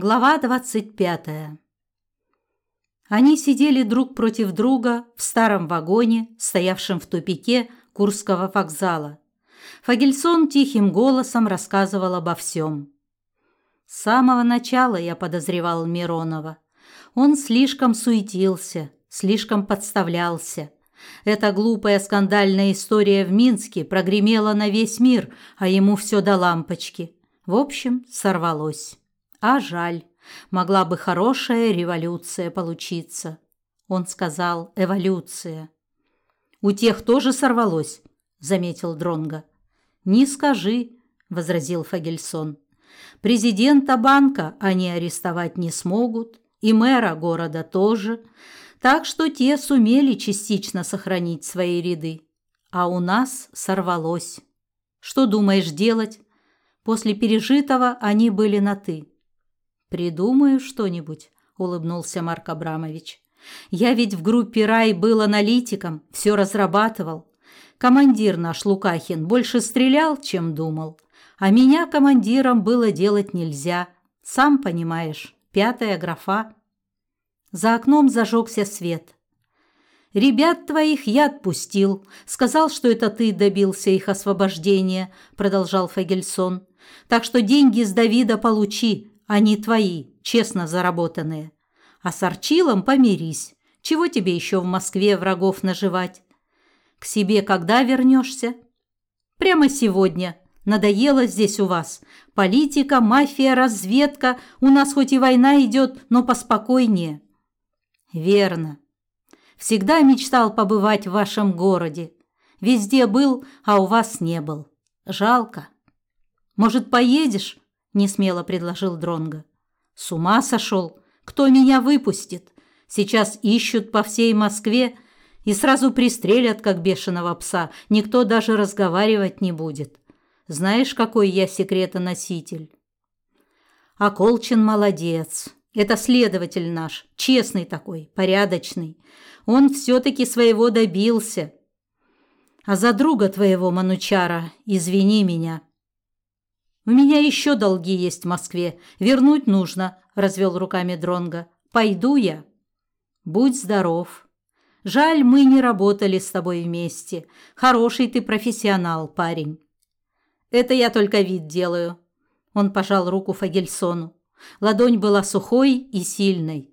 Глава 25. Они сидели друг против друга в старом вагоне, стоявшем в тупике Курского вокзала. Фагельсон тихим голосом рассказывал обо всем. С самого начала я подозревал Миронова. Он слишком суетился, слишком подставлялся. Эта глупая скандальная история в Минске прогремела на весь мир, а ему все до лампочки. В общем, сорвалось. А жаль, могла бы хорошая революция получиться. Он сказал «эволюция». «У тех тоже сорвалось», — заметил Дронга. «Не скажи», — возразил Фагельсон. «Президента банка они арестовать не смогут, и мэра города тоже, так что те сумели частично сохранить свои ряды. А у нас сорвалось. Что думаешь делать? После пережитого они были на «ты». «Придумаю что-нибудь», – улыбнулся Марк Абрамович. «Я ведь в группе «Рай» был аналитиком, все разрабатывал. Командир наш Лукахин больше стрелял, чем думал. А меня командиром было делать нельзя. Сам понимаешь, пятая графа». За окном зажегся свет. «Ребят твоих я отпустил. Сказал, что это ты добился их освобождения», – продолжал Фагельсон. «Так что деньги с Давида получи, они твои, честно заработанные. А с Арчилом помирись. Чего тебе еще в Москве врагов наживать? К себе когда вернешься? Прямо сегодня. Надоело здесь у вас. Политика, мафия, разведка. У нас хоть и война идет, но поспокойнее. Верно. Всегда мечтал побывать в вашем городе. Везде был, а у вас не был. Жалко. Может, поедешь? Несмело предложил Дронга. С ума сошел? Кто меня выпустит? Сейчас ищут по всей Москве и сразу пристрелят, как бешеного пса. Никто даже разговаривать не будет. Знаешь, какой я секретоноситель? А Колчин молодец. Это следователь наш, честный такой, порядочный. Он все-таки своего добился. А за друга твоего, Манучара, извини меня, у меня еще долги есть в Москве. Вернуть нужно, развел руками Дронга. Пойду я. Будь здоров. Жаль, мы не работали с тобой вместе. Хороший ты профессионал, парень. Это я только вид делаю. Он пожал руку Фагельсону. Ладонь была сухой и сильной.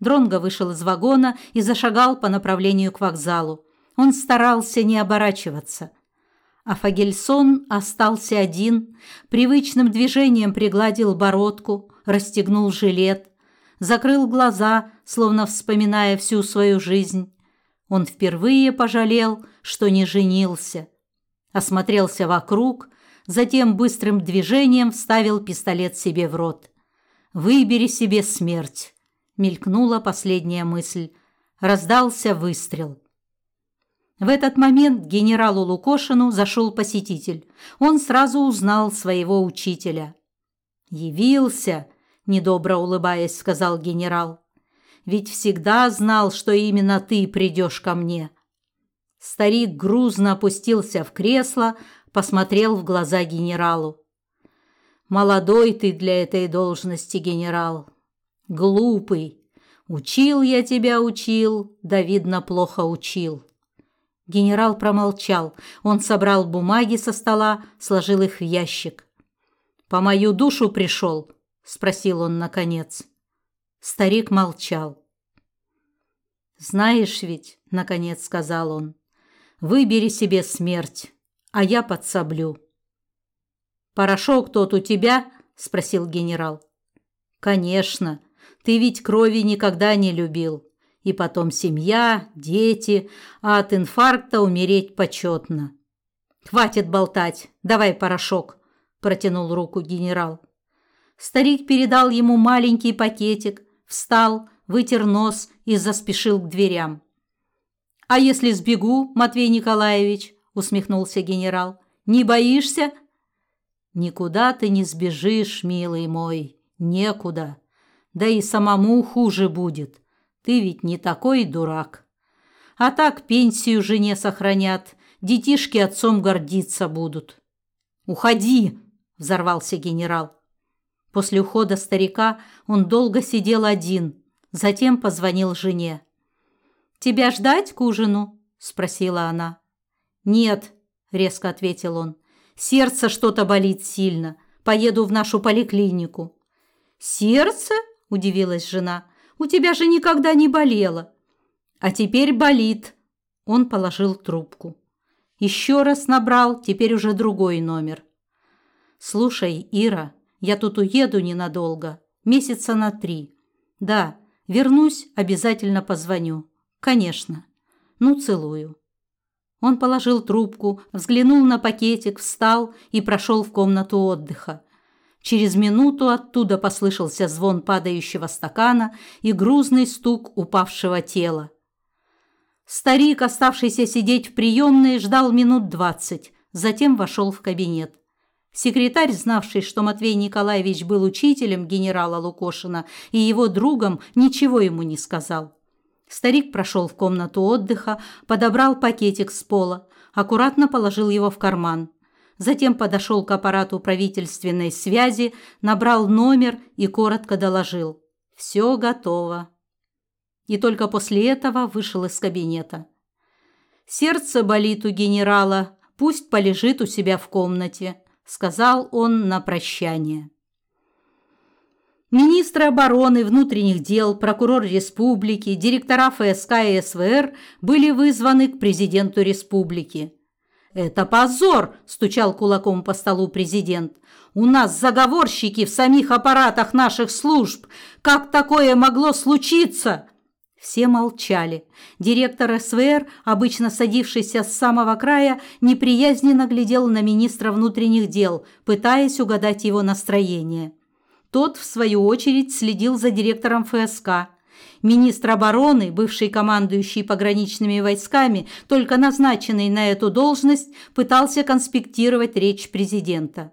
Дронго вышел из вагона и зашагал по направлению к вокзалу. Он старался не оборачиваться – а Фагельсон остался один, привычным движением пригладил бородку, расстегнул жилет, закрыл глаза, словно вспоминая всю свою жизнь. Он впервые пожалел, что не женился. Осмотрелся вокруг, затем быстрым движением вставил пистолет себе в рот. «Выбери себе смерть», — мелькнула последняя мысль. Раздался выстрел. В этот момент к генералу Лукошину зашел посетитель. Он сразу узнал своего учителя. «Явился», – недобро улыбаясь, сказал генерал. «Ведь всегда знал, что именно ты придешь ко мне». Старик грузно опустился в кресло, посмотрел в глаза генералу. «Молодой ты для этой должности, генерал. Глупый. Учил я тебя, учил, да, видно, плохо учил». Генерал промолчал. Он собрал бумаги со стола, сложил их в ящик. «По мою душу пришел?» – спросил он наконец. Старик молчал. «Знаешь ведь, — наконец сказал он, — выбери себе смерть, а я подсоблю». «Порошок тот у тебя?» – спросил генерал. «Конечно, ты ведь крови никогда не любил и потом семья, дети, а от инфаркта умереть почетно. «Хватит болтать, давай порошок», – протянул руку генерал. Старик передал ему маленький пакетик, встал, вытер нос и заспешил к дверям. «А если сбегу, Матвей Николаевич?» – усмехнулся генерал. «Не боишься?» «Никуда ты не сбежишь, милый мой, некуда. Да и самому хуже будет. Ты ведь не такой дурак. А так пенсию жене сохранят, детишки отцом гордиться будут. Уходи, взорвался генерал. После ухода старика он долго сидел один, затем позвонил жене. «Тебя ждать к ужину?» – спросила она. «Нет», – резко ответил он. «Сердце что-то болит сильно. Поеду в нашу поликлинику». «Сердце?» – удивилась жена. «У тебя же никогда не болело». «А теперь болит». Он положил трубку. Еще раз набрал, теперь уже другой номер. «Слушай, Ира, я тут уеду ненадолго, месяца на три. Да, вернусь, обязательно позвоню. Конечно. Ну, целую». Он положил трубку, взглянул на пакетик, встал и прошел в комнату отдыха. Через минуту оттуда послышался звон падающего стакана и грузный стук упавшего тела. Старик, оставшийся сидеть в приемной, ждал минут двадцать, затем вошел в кабинет. Секретарь, знавший, что Матвей Николаевич был учителем генерала Лукошина и его другом, ничего ему не сказал. Старик прошел в комнату отдыха, подобрал пакетик с пола, аккуратно положил его в карман. Затем подошел к аппарату правительственной связи, набрал номер и коротко доложил. «Все готово» и только после этого вышел из кабинета. «Сердце болит у генерала, пусть полежит у себя в комнате», – сказал он на прощание. Министры обороны, внутренних дел, прокурор республики, директора ФСК и СВР были вызваны к президенту республики. «Это позор!» – стучал кулаком по столу президент. «У нас заговорщики в самих аппаратах наших служб! Как такое могло случиться?» Все молчали. Директор СВР, обычно садившийся с самого края, неприязненно глядел на министра внутренних дел, пытаясь угадать его настроение. Тот, в свою очередь, следил за директором ФСК. Министр обороны, бывший командующий пограничными войсками, только назначенный на эту должность, пытался конспектировать речь президента.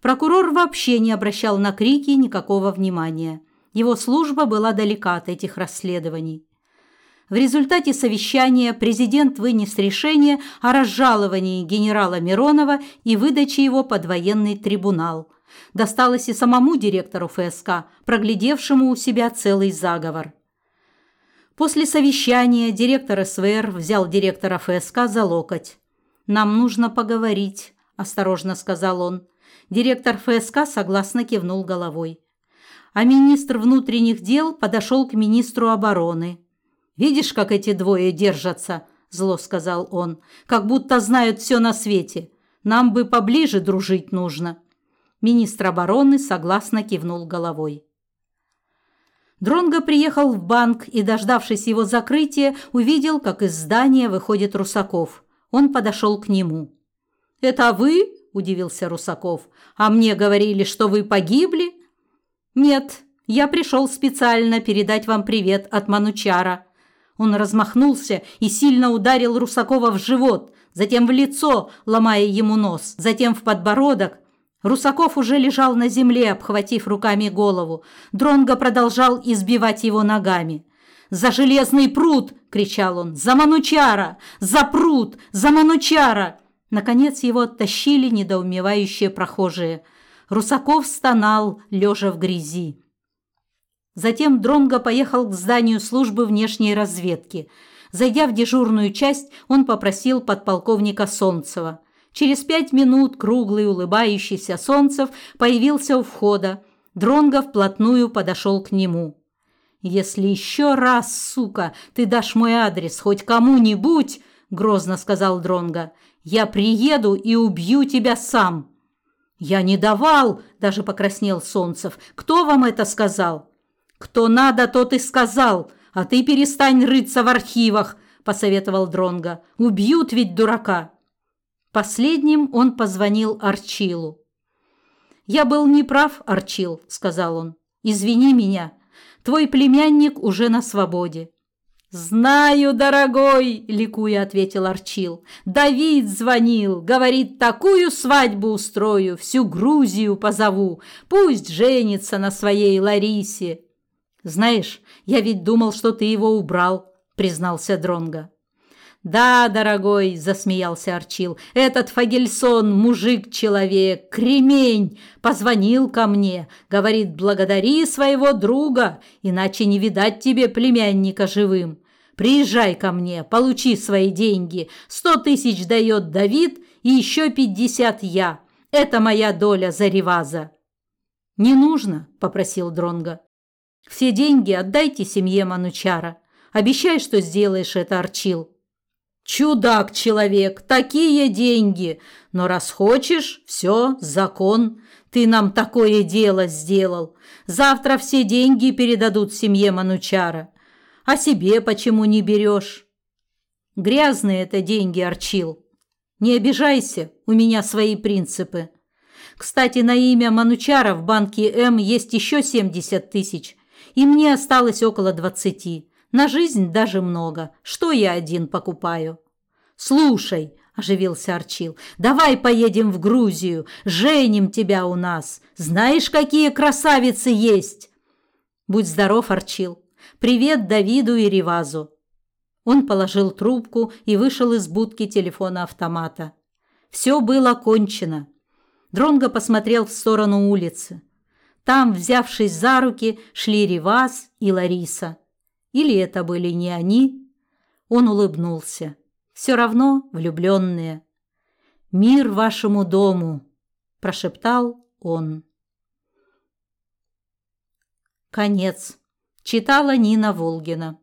Прокурор вообще не обращал на крики никакого внимания. Его служба была далека от этих расследований. В результате совещания президент вынес решение о разжаловании генерала Миронова и выдаче его под военный трибунал. Досталось и самому директору ФСК, проглядевшему у себя целый заговор. После совещания директор СВР взял директора ФСК за локоть. «Нам нужно поговорить», – осторожно сказал он. Директор ФСК согласно кивнул головой а министр внутренних дел подошел к министру обороны. «Видишь, как эти двое держатся?» – зло сказал он. «Как будто знают все на свете. Нам бы поближе дружить нужно». Министр обороны согласно кивнул головой. Дронго приехал в банк и, дождавшись его закрытия, увидел, как из здания выходит Русаков. Он подошел к нему. «Это вы?» – удивился Русаков. «А мне говорили, что вы погибли?» «Нет, я пришел специально передать вам привет от Манучара». Он размахнулся и сильно ударил Русакова в живот, затем в лицо, ломая ему нос, затем в подбородок. Русаков уже лежал на земле, обхватив руками голову. Дронго продолжал избивать его ногами. «За железный пруд!» – кричал он. «За Манучара! За пруд! За Манучара!» Наконец его оттащили недоумевающие прохожие – Русаков стонал, лежа в грязи. Затем Дронго поехал к зданию службы внешней разведки. Зайдя в дежурную часть, он попросил подполковника Солнцева. Через пять минут круглый улыбающийся Солнцев появился у входа. Дронго вплотную подошел к нему. «Если еще раз, сука, ты дашь мой адрес хоть кому-нибудь, — грозно сказал Дронго, — я приеду и убью тебя сам». «Я не давал!» – даже покраснел Солнцев. «Кто вам это сказал?» «Кто надо, тот и сказал, а ты перестань рыться в архивах», – посоветовал Дронга. «Убьют ведь дурака». Последним он позвонил Арчилу. «Я был неправ, Арчил», – сказал он. «Извини меня. Твой племянник уже на свободе. «Знаю, дорогой!» – ликуя ответил Арчил. «Давид звонил, говорит, такую свадьбу устрою, всю Грузию позову, пусть женится на своей Ларисе». «Знаешь, я ведь думал, что ты его убрал», – признался Дронга. «Да, дорогой», – засмеялся Арчил, – «этот Фагельсон – мужик-человек, кремень, позвонил ко мне, говорит, благодари своего друга, иначе не видать тебе племянника живым. Приезжай ко мне, получи свои деньги, сто тысяч дает Давид и еще пятьдесят я. Это моя доля за реваза». «Не нужно», – попросил Дронга. «Все деньги отдайте семье Манучара. Обещай, что сделаешь это, Арчил». Чудак человек, такие деньги. Но раз хочешь, все, закон. Ты нам такое дело сделал. Завтра все деньги передадут семье Манучара. А себе почему не берешь? Грязные это деньги, Арчил. Не обижайся, у меня свои принципы. Кстати, на имя Манучара в банке М есть еще 70 тысяч, и мне осталось около 20. На жизнь даже много. Что я один покупаю? Слушай, оживился Арчил. Давай поедем в Грузию, женим тебя у нас. Знаешь, какие красавицы есть? Будь здоров, Арчил. Привет Давиду и Ривазу. Он положил трубку и вышел из будки телефона автомата. Все было кончено. Дронго посмотрел в сторону улицы. Там, взявшись за руки, шли Риваз и Лариса. Или это были не они? Он улыбнулся. Все равно влюбленные. «Мир вашему дому!» – прошептал он. Конец. Читала Нина Волгина.